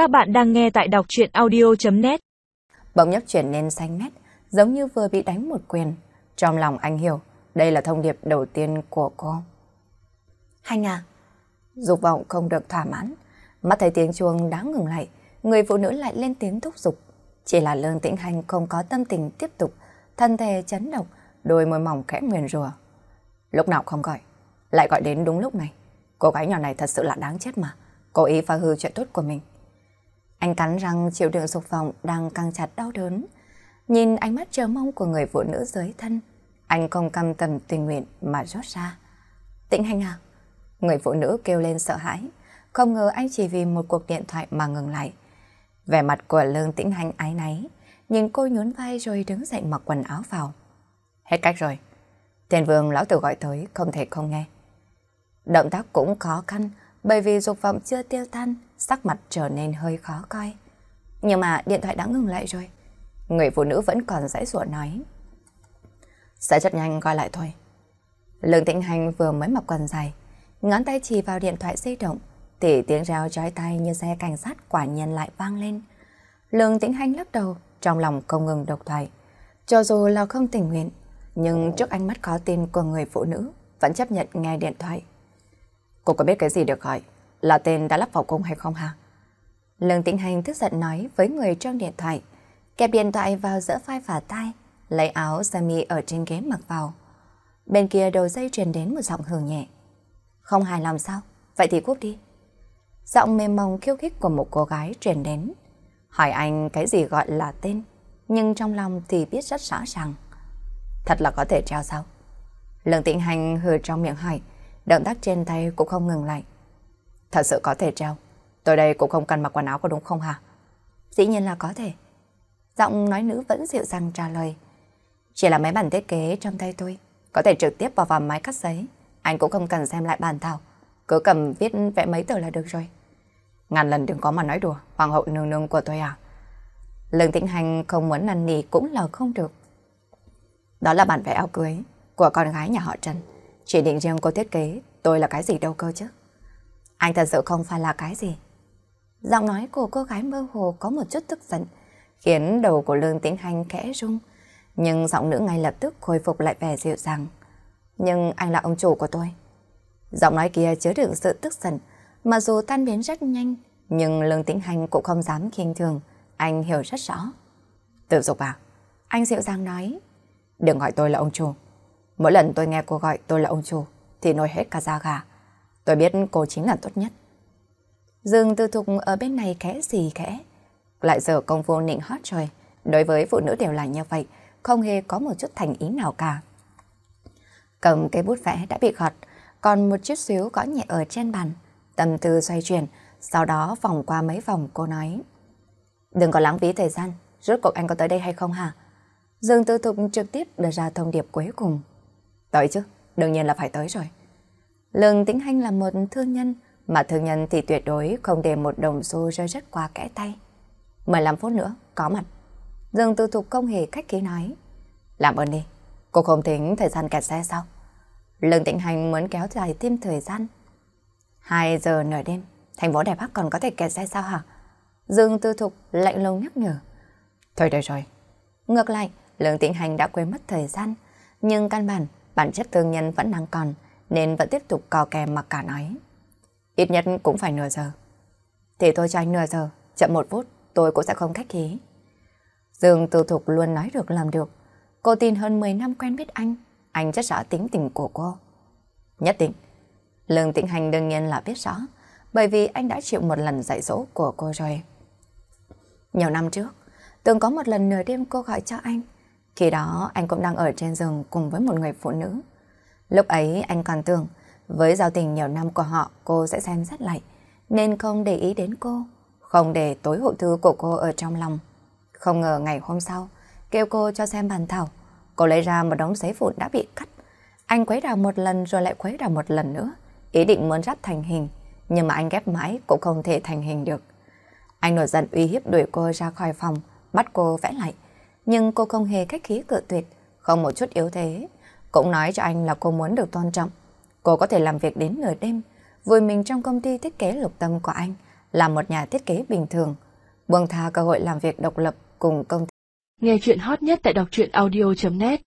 Các bạn đang nghe tại đọc chuyện audio.net Bỗng nhấc chuyển lên xanh mét, giống như vừa bị đánh một quyền. Trong lòng anh hiểu, đây là thông điệp đầu tiên của cô. Hành à, dục vọng không được thỏa mãn. Mắt thấy tiếng chuông đã ngừng lại, người phụ nữ lại lên tiếng thúc giục. Chỉ là lương tĩnh hành không có tâm tình tiếp tục, thân thể chấn động, đôi môi mỏng khẽ nguyền rùa. Lúc nào không gọi, lại gọi đến đúng lúc này. Cô gái nhỏ này thật sự là đáng chết mà, cố ý phá hư chuyện tốt của mình. Anh cắn răng chịu đựng dục vọng đang căng chặt đau đớn. Nhìn ánh mắt chờ mong của người phụ nữ dưới thân, anh không cam tâm tình nguyện mà rót ra. Tĩnh hành à? Người phụ nữ kêu lên sợ hãi, không ngờ anh chỉ vì một cuộc điện thoại mà ngừng lại. Vẻ mặt của lương tĩnh hành ái náy, nhìn cô nhún vai rồi đứng dậy mặc quần áo vào. Hết cách rồi. Thiên vương lão tử gọi tới, không thể không nghe. Động tác cũng khó khăn, bởi vì dục vọng chưa tiêu tan, sắc mặt trở nên hơi khó coi. Nhưng mà điện thoại đã ngừng lại rồi. Người phụ nữ vẫn còn dãy ruộng nói. Sẽ rất nhanh gọi lại thôi. Lương Tĩnh Hành vừa mới mặc quần dài, ngón tay chỉ vào điện thoại di động, thì tiếng reo trói tay như xe cảnh sát quả nhiên lại vang lên. Lương Tĩnh Hành lắc đầu, trong lòng không ngừng độc thoại. Cho dù là không tình nguyện, nhưng trước ánh mắt khó tin của người phụ nữ, vẫn chấp nhận nghe điện thoại. Cô có biết cái gì được gọi? Là tên đã lắp vào cung hay không hả? Lương Tĩnh Hành tức giận nói với người trong điện thoại, kẹp điện thoại vào giữa vai và tay lấy áo sơ mi ở trên ghế mặc vào. Bên kia đầu dây truyền đến một giọng hừ nhẹ. Không hài lòng sao? Vậy thì cúp đi. Giọng mềm mỏng khiêu khích của một cô gái truyền đến. Hỏi anh cái gì gọi là tên, nhưng trong lòng thì biết rất rõ ràng. Thật là có thể treo sao? Lương Tĩnh Hành hừ trong miệng hỏi, động tác trên tay cũng không ngừng lại. Thật sự có thể treo. Tôi đây cũng không cần mặc quần áo có đúng không hả? Dĩ nhiên là có thể. Giọng nói nữ vẫn dịu dàng trả lời. Chỉ là mấy bản thiết kế trong tay tôi. Có thể trực tiếp vào vào máy cắt giấy. Anh cũng không cần xem lại bản thảo. Cứ cầm viết vẽ mấy tờ là được rồi. Ngàn lần đừng có mà nói đùa. Hoàng hậu nương nương của tôi à? Lương Tĩnh Hành không muốn năn nỉ cũng là không được. Đó là bản vẽ áo cưới của con gái nhà họ Trần. Chỉ định riêng cô thiết kế, tôi là cái gì đâu cơ chứ. Anh thật sự không phải là cái gì. Giọng nói của cô gái mơ hồ có một chút tức giận, khiến đầu của Lương Tĩnh Hành khẽ rung. Nhưng giọng nữ ngay lập tức khôi phục lại vẻ dịu dàng. Nhưng anh là ông chủ của tôi. Giọng nói kia chứa đựng sự tức giận, mà dù tan biến rất nhanh, nhưng Lương Tĩnh Hành cũng không dám khinh thường. Anh hiểu rất rõ. Tự dục à? Anh dịu dàng nói. Đừng gọi tôi là ông chủ. Mỗi lần tôi nghe cô gọi tôi là ông chủ, thì nổi hết cả da gà. Tôi biết cô chính là tốt nhất. Dương tư thục ở bên này khẽ gì khẽ. Lại giờ công vô nịnh hót rồi. Đối với phụ nữ đều là như vậy, không hề có một chút thành ý nào cả. Cầm cái bút vẽ đã bị gọt, còn một chút xíu gõ nhẹ ở trên bàn. Tâm tư xoay chuyển, sau đó vòng qua mấy vòng cô nói. Đừng có lãng phí thời gian, rốt cuộc anh có tới đây hay không hả? Dương Tư Thục trực tiếp đưa ra thông điệp cuối cùng. Tới chứ, đương nhiên là phải tới rồi. Lương Tĩnh Hanh là một thương nhân, mà thương nhân thì tuyệt đối không để một đồng xu rơi rất qua kẽ tay. 15 phút nữa, có mặt. Dương Tư Thục không hề khách khí nói. Làm ơn đi, cô không tính thời gian kẹt xe sao? Lương Tĩnh Hành muốn kéo dài thêm thời gian. 2 giờ nửa đêm, thành phố Đài Bắc còn có thể kẹt xe sao hả? Dương Tư Thục lạnh lùng nhắc nhở. Thôi được rồi. Ngược lại, Lương Tĩnh Hành đã quên mất thời gian, nhưng căn bản, bản chất thương nhân vẫn đang còn, nên vẫn tiếp tục cò kè mặc cả nói. Ít nhất cũng phải nửa giờ. Thì tôi cho anh nửa giờ, chậm một phút, tôi cũng sẽ không khách khí. Dương Tư Thục luôn nói được làm được. Cô tin hơn 10 năm quen biết anh, anh rất rõ tính tình của cô. Nhất định, Lương Tĩnh Hành đương nhiên là biết rõ, bởi vì anh đã chịu một lần dạy dỗ của cô rồi. Nhiều năm trước, từng có một lần nửa đêm cô gọi cho anh. Khi đó anh cũng đang ở trên giường cùng với một người phụ nữ. Lúc ấy anh còn tưởng với giao tình nhiều năm của họ cô sẽ xem rất lạnh nên không để ý đến cô, không để tối hậu thư của cô ở trong lòng. Không ngờ ngày hôm sau kêu cô cho xem bàn thảo cô lấy ra một đống giấy vụn đã bị cắt. Anh quấy đào một lần rồi lại quấy đào một lần nữa ý định muốn ráp thành hình nhưng mà anh ghép mãi cũng không thể thành hình được. Anh nổi giận uy hiếp đuổi cô ra khỏi phòng bắt cô vẽ lại nhưng cô không hề khách khí cự tuyệt không một chút yếu thế cũng nói cho anh là cô muốn được tôn trọng. Cô có thể làm việc đến nửa đêm, vui mình trong công ty thiết kế lục tâm của anh, là một nhà thiết kế bình thường. Buông tha cơ hội làm việc độc lập cùng công ty. Nghe chuyện hot nhất tại đọc truyện audio.net